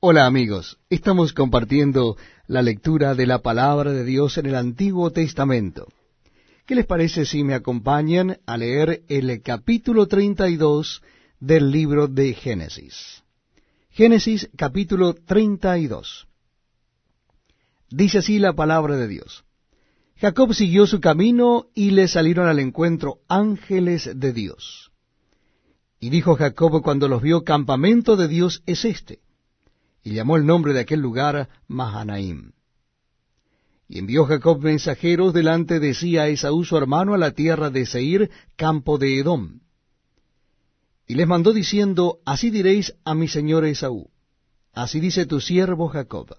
Hola amigos, estamos compartiendo la lectura de la palabra de Dios en el Antiguo Testamento. ¿Qué les parece si me acompañan a leer el capítulo 32 del libro de Génesis? Génesis capítulo 32. Dice así la palabra de Dios. Jacob siguió su camino y le salieron al encuentro ángeles de Dios. Y dijo Jacob cuando los vio, campamento de Dios es este y llamó el nombre de aquel lugar Mahanaim. Y envió Jacob mensajeros delante de sí a Esaú su hermano a la tierra de Seir, campo de Edom. Y les mandó diciendo, Así diréis a mi señor Esaú, así dice tu siervo Jacob,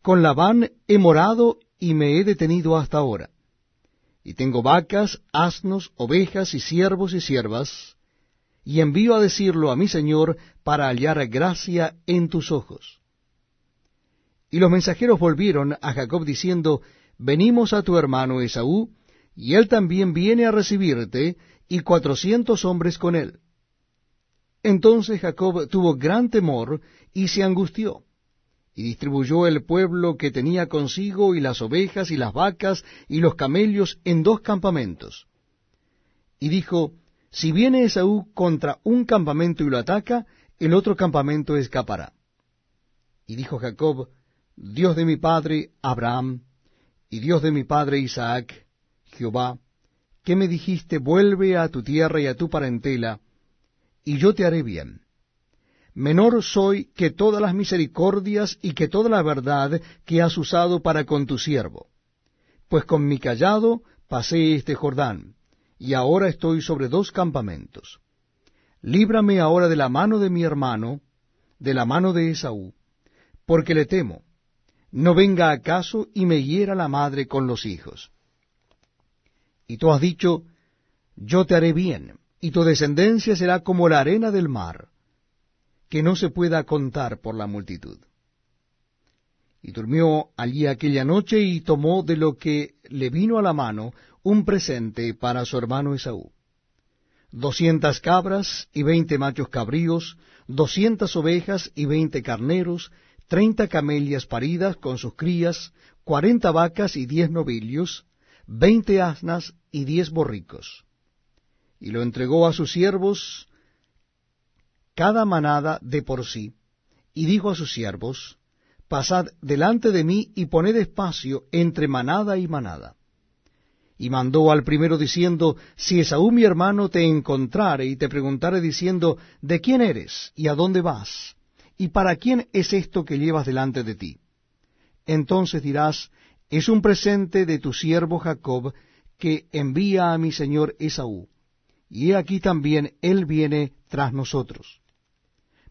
con Labán he morado y me he detenido hasta ahora, y tengo vacas, asnos, ovejas y siervos y siervas, y envío a decirlo a mi señor para hallar gracia en tus ojos. Y los mensajeros volvieron a Jacob diciendo, Venimos a tu hermano Esaú, y él también viene a recibirte, y cuatrocientos hombres con él. Entonces Jacob tuvo gran temor y se angustió, y distribuyó el pueblo que tenía consigo, y las ovejas, y las vacas, y los camellos en dos campamentos. Y dijo, si viene Esaú contra un campamento y lo ataca, el otro campamento escapará. Y dijo Jacob, Dios de mi padre Abraham, y Dios de mi padre Isaac, Jehová, ¿qué me dijiste, vuelve a tu tierra y a tu parentela, y yo te haré bien. Menor soy que todas las misericordias y que toda la verdad que has usado para con tu siervo. Pues con mi callado pasé este Jordán, y ahora estoy sobre dos campamentos. Líbrame ahora de la mano de mi hermano, de la mano de Esaú, porque le temo, no venga acaso y me hiera la madre con los hijos. Y tú has dicho, yo te haré bien, y tu descendencia será como la arena del mar, que no se pueda contar por la multitud. Y durmió allí aquella noche y tomó de lo que le vino a la mano un presente para su hermano Esaú. Doscientas cabras y veinte machos cabríos, doscientas ovejas y veinte carneros, treinta camelias paridas con sus crías, cuarenta vacas y diez novillos, veinte asnas y diez borricos. Y lo entregó a sus siervos cada manada de por sí, y dijo a sus siervos, Pasad delante de mí y poned espacio entre manada y manada. Y mandó al primero diciendo, Si Esaú mi hermano te encontrare y te preguntare diciendo, ¿de quién eres y a dónde vas? ¿Y para quién es esto que llevas delante de ti? Entonces dirás, es un presente de tu siervo Jacob que envía a mi señor Esaú. Y he aquí también él viene tras nosotros.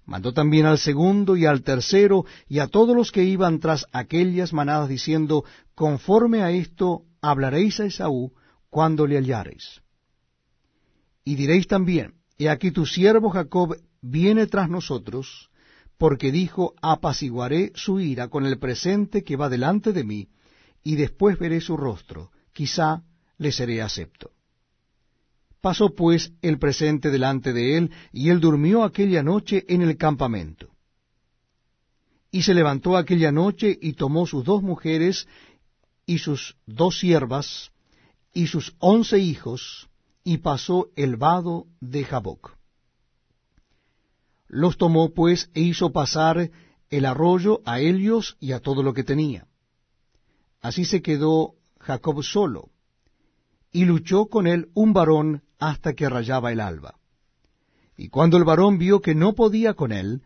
Mandó también al segundo y al tercero y a todos los que iban tras aquellas manadas diciendo, conforme a esto hablaréis a Esaú cuando le hallareis. Y diréis también, he aquí tu siervo Jacob viene tras nosotros, porque dijo, apaciguaré su ira con el presente que va delante de mí, y después veré su rostro, quizá le seré acepto. Pasó pues el presente delante de él, y él durmió aquella noche en el campamento. Y se levantó aquella noche y tomó sus dos mujeres y sus dos siervas y sus once hijos, y pasó el vado de Jaboc. Los tomó pues e hizo pasar el arroyo a ellos y a todo lo que tenía. Así se quedó Jacob solo, y luchó con él un varón hasta que rayaba el alba. Y cuando el varón vio que no podía con él,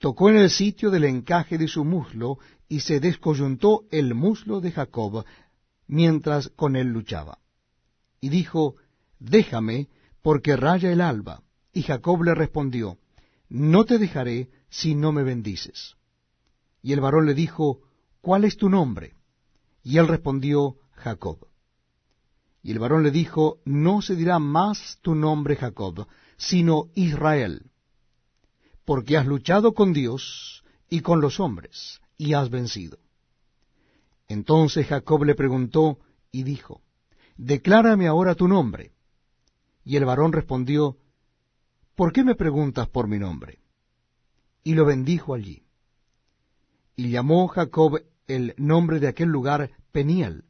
tocó en el sitio del encaje de su muslo, y se descoyuntó el muslo de Jacob, mientras con él luchaba. Y dijo, Déjame, porque raya el alba. Y Jacob le respondió, No te dejaré si no me bendices. Y el varón le dijo, ¿Cuál es tu nombre? Y él respondió, Jacob. Y el varón le dijo, no se dirá más tu nombre Jacob, sino Israel, porque has luchado con Dios y con los hombres, y has vencido. Entonces Jacob le preguntó y dijo, Declárame ahora tu nombre. Y el varón respondió, ¿Por qué me preguntas por mi nombre? y lo bendijo allí. Y llamó Jacob el nombre de aquel lugar Peniel,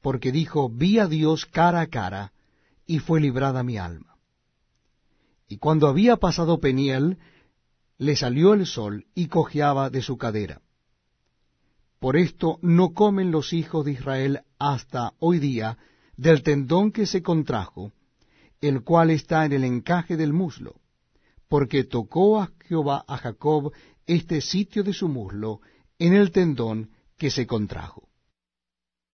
porque dijo, vi a Dios cara a cara, y fue librada mi alma. Y cuando había pasado Peniel, le salió el sol y cojeaba de su cadera. Por esto no comen los hijos de Israel hasta hoy día del tendón que se contrajo, el cual está en el encaje del muslo, porque tocó a Jehová a Jacob este sitio de su muslo en el tendón que se contrajo.